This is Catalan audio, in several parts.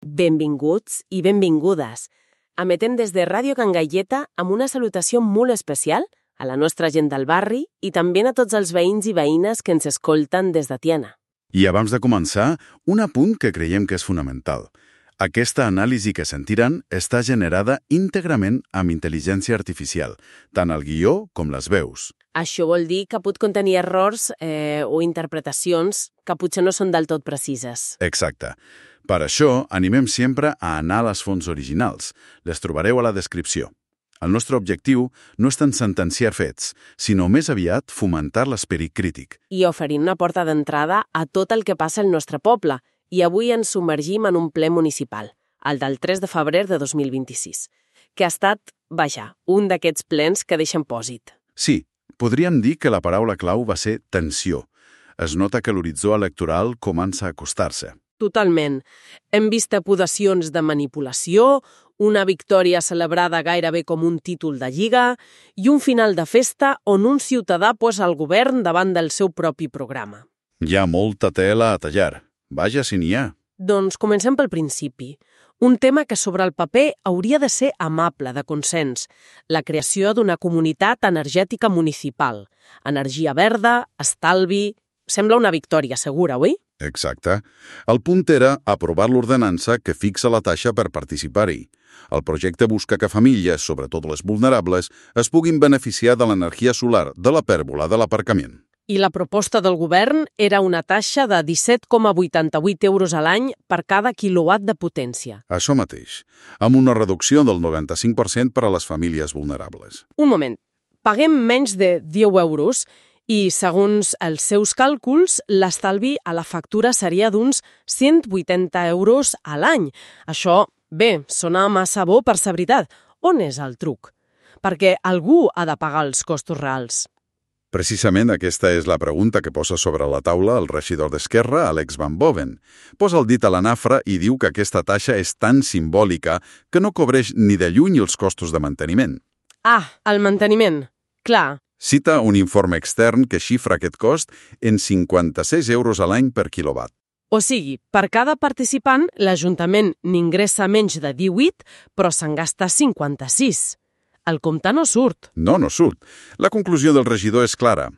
Benvinguts i benvingudes. Emetem des de Ràdio Can Gaieta amb una salutació molt especial a la nostra gent del barri i també a tots els veïns i veïnes que ens escolten des de Tiana. I abans de començar, un apunt que creiem que és fonamental. Aquesta anàlisi que sentiran està generada íntegrament amb intel·ligència artificial, tant el guió com les veus. Això vol dir que pot contenir errors eh, o interpretacions que potser no són del tot precises. Exacte. Per això, animem sempre a anar a les fonts originals. Les trobareu a la descripció. El nostre objectiu no és tant sentenciar fets, sinó més aviat fomentar l'esperit crític. I oferint una porta d'entrada a tot el que passa al nostre poble. I avui ens submergim en un ple municipal, el del 3 de febrer de 2026, que ha estat, vaja, un d'aquests plens que deixen pòsit. Sí, podríem dir que la paraula clau va ser tensió. Es nota que l'horitzó electoral comença a acostar-se. Totalment. Hem vist apodacions de manipulació, una victòria celebrada gairebé com un títol de lliga i un final de festa on un ciutadà posa el govern davant del seu propi programa. Hi ha molta tela a tallar. Vaja si n'hi ha. Doncs comencem pel principi. Un tema que sobre el paper hauria de ser amable, de consens. La creació d'una comunitat energètica municipal. Energia verda, estalvi... Sembla una victòria segura, oi? Exacte. El punt era aprovar l'ordenança que fixa la taxa per participar-hi. El projecte busca que famílies, sobretot les vulnerables, es puguin beneficiar de l'energia solar de la pèrbola de l'aparcament. I la proposta del govern era una taxa de 17,88 euros a l'any per cada quilowatt de potència. Això mateix, amb una reducció del 95% per a les famílies vulnerables. Un moment. Paguem menys de 10 euros i, segons els seus càlculs, l'estalvi a la factura seria d'uns 180 euros a l'any. Això, bé, sona massa bo per ser veritat. On és el truc? Perquè algú ha de pagar els costos reals. Precisament aquesta és la pregunta que posa sobre la taula el regidor d'Esquerra, Alex Van Boven. Posa el dit a la nafra i diu que aquesta taxa és tan simbòlica que no cobreix ni de lluny els costos de manteniment. Ah, el manteniment. Clar, Cita un informe extern que xifra aquest cost en 56 euros a l'any per quilowatt. O sigui, per cada participant, l'Ajuntament n'ingressa menys de 18, però se'n gasta 56. El compte no surt. No, no surt. La conclusió del regidor és clara.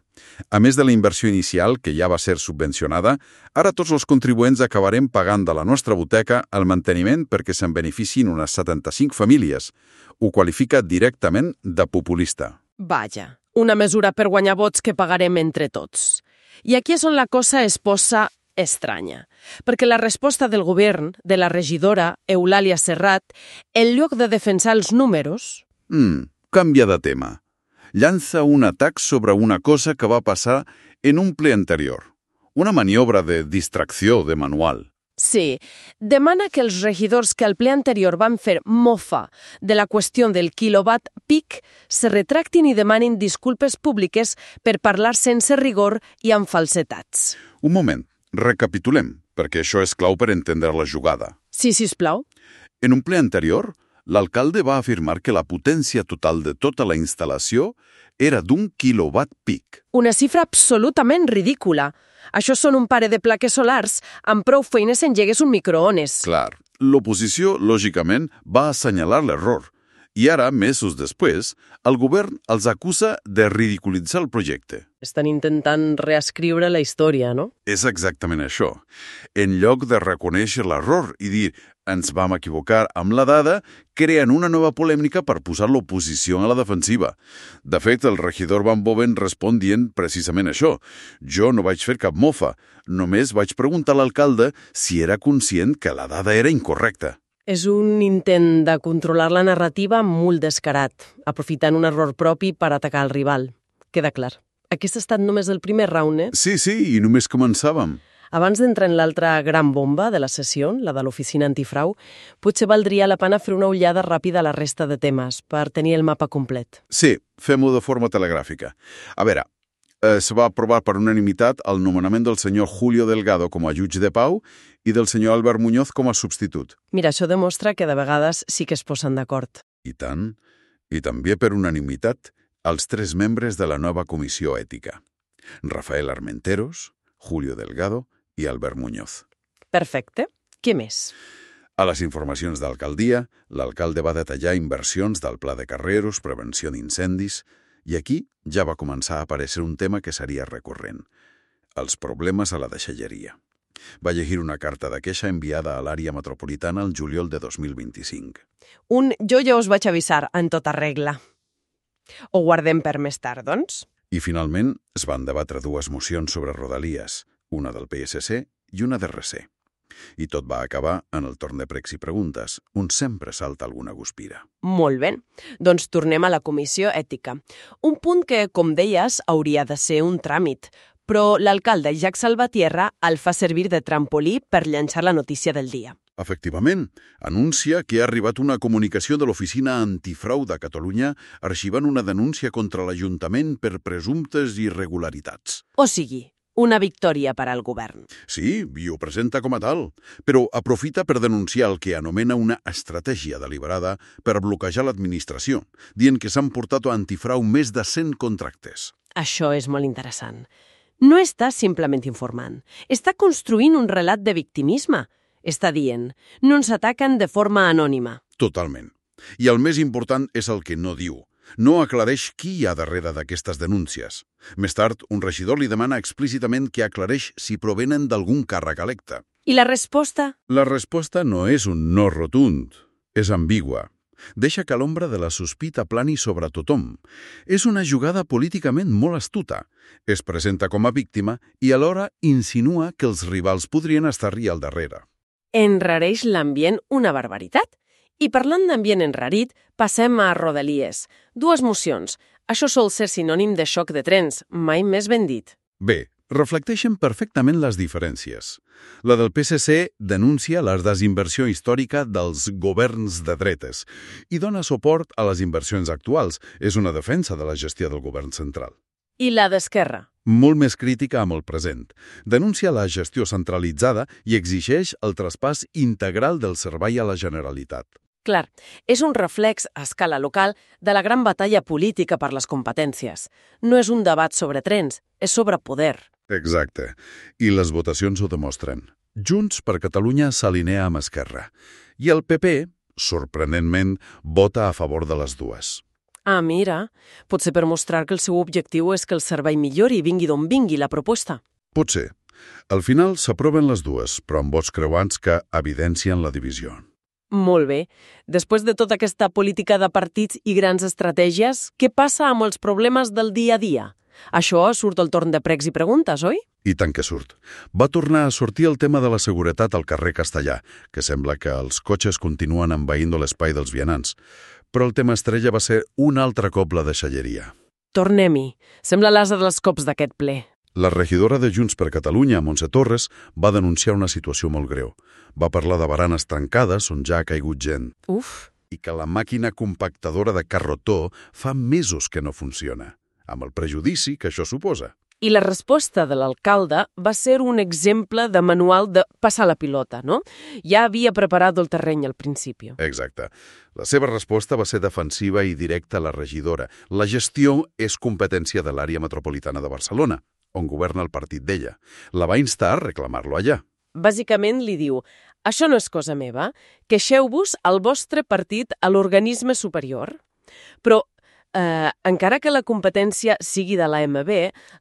A més de la inversió inicial, que ja va ser subvencionada, ara tots els contribuents acabarem pagant de la nostra boteca el manteniment perquè se'n beneficien unes 75 famílies. Ho qualifica directament de populista. Vaja, una mesura per guanyar vots que pagarem entre tots. I aquí és on la cosa es posa estranya, perquè la resposta del govern, de la regidora Eulàlia Serrat, en lloc de defensar els números, Mm, canvia de tema. Llança un atac sobre una cosa que va passar en un ple anterior. Una maniobra de distracció de manual. Sí, demana que els regidors que al ple anterior van fer mofa de la qüestió del quilowatt pic se retractin i demanin disculpes públiques per parlar sense rigor i amb falsetats. Un moment, recapitulem, perquè això és clau per entendre la jugada. Sí, sisplau. En un ple anterior, l'alcalde va afirmar que la potència total de tota la instal·lació era d'un quilowatt pic. Una xifra absolutament ridícula. Això són un pare de plaques solars amb prou feines engegues un microones. Clar, l'oposició, lògicament, va assenyalar l'error. I ara, mesos després, el govern els acusa de ridiculitzar el projecte. Estan intentant reescriure la història, no? És exactament això. En lloc de reconèixer l'error i dir ens vam equivocar amb la dada, creen una nova polèmica per posar l'oposició a la defensiva. De fet, el regidor Van Boven respon dient precisament això. Jo no vaig fer cap mofa, només vaig preguntar a l'alcalde si era conscient que la dada era incorrecta. És un intent de controlar la narrativa molt descarat, aprofitant un error propi per atacar el rival. Queda clar. Aquest ha estat només el primer round, eh? Sí, sí, i només començàvem. Abans d'entrar en l'altra gran bomba de la sessió, la de l'oficina antifrau, potser valdria la pena fer una ullada ràpida a la resta de temes per tenir el mapa complet. Sí, fem-ho de forma telegràfica. A veure, eh, se va aprovar per unanimitat el nomenament del senyor Julio Delgado com a jutge de pau i del senyor Albert Muñoz com a substitut. Mira, això demostra que de vegades sí que es posen d'acord. I tant. I també per unanimitat els tres membres de la nova comissió ètica. Rafael Armenteros, Julio Delgado i Albert Muñoz. Perfecte. Què més? A les informacions d'alcaldia, l'alcalde va detallar inversions del pla de carreros, prevenció d'incendis, i aquí ja va començar a aparèixer un tema que seria recurrent, els problemes a la deixalleria. Va llegir una carta de queixa enviada a l'àrea metropolitana el juliol de 2025. Un jo ja us vaig avisar en tota regla. Ho guardem per més tard, doncs? I finalment es van debatre dues mocions sobre rodalies, una del PSC i una de RC. I tot va acabar en el torn de pregs i preguntes, on sempre salta alguna guspira. Molt bé. Doncs tornem a la comissió ètica. Un punt que, com deies, hauria de ser un tràmit, però l'alcalde Jacques Salvatierra el fa servir de trampolí per llançar la notícia del dia. Efectivament, anuncia que ha arribat una comunicació de l'Oficina Antifrau de Catalunya arxivant una denúncia contra l'Ajuntament per presumptes irregularitats. O sigui, una victòria per al govern. Sí, i ho presenta com a tal, però aprofita per denunciar el que anomena una estratègia deliberada per bloquejar l'administració, dient que s'han portat a antifrau més de 100 contractes. Això és molt interessant. No està simplement informant, està construint un relat de victimisme. Està dient, no ens ataquen de forma anònima. Totalment. I el més important és el que no diu, no aclareix qui hi ha darrere d'aquestes denúncies. Més tard, un regidor li demana explícitament que aclareix si provenen d'algun càrrec electe. I la resposta? La resposta no és un no rotund, és ambigua. Deixa que l'ombra de la sospita plani sobre tothom. És una jugada políticament molt astuta. Es presenta com a víctima i alhora insinua que els rivals podrien estar-hi al darrere. Enrareix l'ambient una barbaritat. I parlant d'ambient enrarit, passem a Rodalies. Dues mocions. Això sol ser sinònim de xoc de trens, mai més ben dit. Bé, reflecteixen perfectament les diferències. La del PSC denuncia la desinversió històrica dels governs de dretes i dona suport a les inversions actuals. És una defensa de la gestió del govern central. I la d'Esquerra? Molt més crítica amb el present. Denuncia la gestió centralitzada i exigeix el traspàs integral del servei a la Generalitat. Clar, és un reflex a escala local de la gran batalla política per les competències. No és un debat sobre trens, és sobre poder. Exacte. I les votacions ho demostren. Junts per Catalunya s'alinea amb Esquerra. I el PP, sorprenentment, vota a favor de les dues. Ah, mira, potser per mostrar que el seu objectiu és que el servei millori i vingui d'on vingui la proposta. Pot ser. Al final s'aproven les dues, però amb vots creuants que evidencien la divisió. Molt bé. Després de tota aquesta política de partits i grans estratègies, què passa amb els problemes del dia a dia? Això surt al torn de pregs i preguntes, oi? I tant que surt. Va tornar a sortir el tema de la seguretat al carrer Castellà, que sembla que els cotxes continuen envaint l'espai dels vianants. Però el tema estrella va ser un altre cop la deixalleria. Tornem-hi. Sembla l'asa dels cops d'aquest ple. La regidora de Junts per Catalunya, Montse Torres, va denunciar una situació molt greu. Va parlar de baranes tancades on ja ha caigut gent. Uf. I que la màquina compactadora de carrotó fa mesos que no funciona, amb el prejudici que això suposa. I la resposta de l'alcalde va ser un exemple de manual de passar la pilota, no? Ja havia preparat el terreny al principi. Exacte. La seva resposta va ser defensiva i directa a la regidora. La gestió és competència de l'àrea metropolitana de Barcelona on governa el partit d'ella. La va instar a reclamar-lo allà. Bàsicament li diu, això no és cosa meva, queixeu-vos al vostre partit a l'organisme superior. Però, eh, encara que la competència sigui de l'AMB,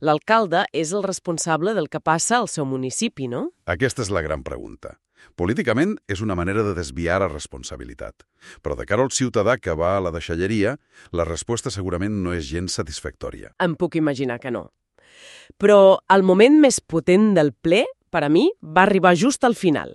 l'alcalde és el responsable del que passa al seu municipi, no? Aquesta és la gran pregunta. Políticament és una manera de desviar la responsabilitat. Però de cara al ciutadà que va a la deixalleria, la resposta segurament no és gens satisfactòria. Em puc imaginar que no. Però el moment més potent del ple, per a mi, va arribar just al final.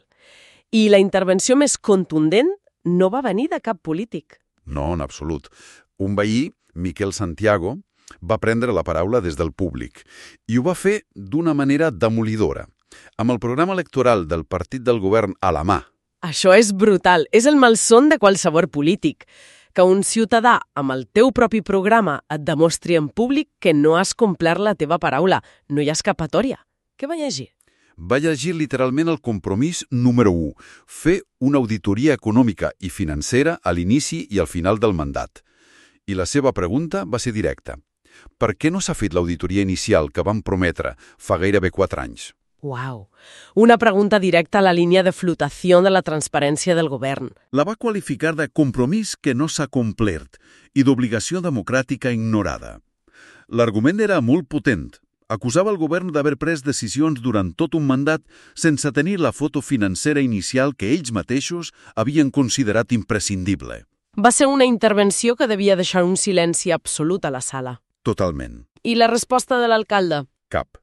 I la intervenció més contundent no va venir de cap polític. No, en absolut. Un veí, Miquel Santiago, va prendre la paraula des del públic i ho va fer d'una manera demolidora, amb el programa electoral del partit del govern a la mà. Això és brutal, és el malson de qualsevol polític que un ciutadà amb el teu propi programa et demostri en públic que no has complert la teva paraula. No hi ha escapatòria. Què va llegir? Va llegir literalment el compromís número 1, fer una auditoria econòmica i financera a l'inici i al final del mandat. I la seva pregunta va ser directa. Per què no s'ha fet l'auditoria inicial que van prometre fa gairebé 4 anys? Uau. Una pregunta directa a la línia de flotació de la transparència del govern. La va qualificar de compromís que no s'ha complert i d'obligació democràtica ignorada. L'argument era molt potent. Acusava el govern d'haver pres decisions durant tot un mandat sense tenir la foto financera inicial que ells mateixos havien considerat imprescindible. Va ser una intervenció que devia deixar un silenci absolut a la sala. Totalment. I la resposta de l'alcalde? Cap.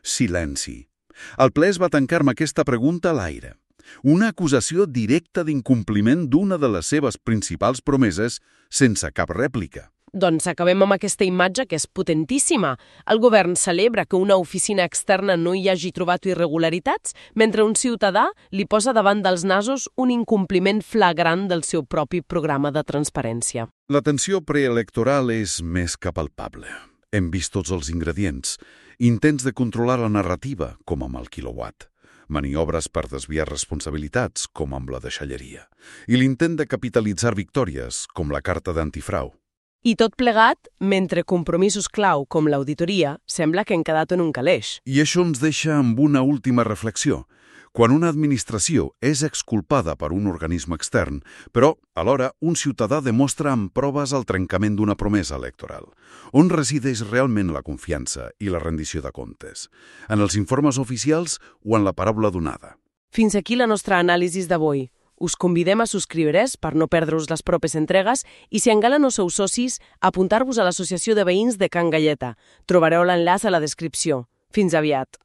Silenci. El ple es va tancar amb aquesta pregunta a l'aire. Una acusació directa d'incompliment d'una de les seves principals promeses sense cap rèplica. Doncs acabem amb aquesta imatge que és potentíssima. El govern celebra que una oficina externa no hi hagi trobat irregularitats, mentre un ciutadà li posa davant dels nasos un incompliment flagrant del seu propi programa de transparència. La tensió preelectoral és més que palpable. Hem vist tots els ingredients. Intents de controlar la narrativa, com amb el kilowatt. Maniobres per desviar responsabilitats, com amb la deixalleria. I l'intent de capitalitzar victòries, com la carta d'antifrau. I tot plegat, mentre compromisos clau com l'auditoria sembla que han quedat en un caleix. I això ens deixa amb una última reflexió. Quan una administració és exculpada per un organisme extern, però, alhora, un ciutadà demostra amb proves el trencament d'una promesa electoral. On resideix realment la confiança i la rendició de comptes? En els informes oficials o en la paraula donada? Fins aquí la nostra anàlisi d'avui. Us convidem a subscriure's per no perdre-us les propes entregues i si encara no sou socis, apuntar-vos a l'Associació de Veïns de Can Galleta. Trobareu l'enllaç a la descripció. Fins aviat.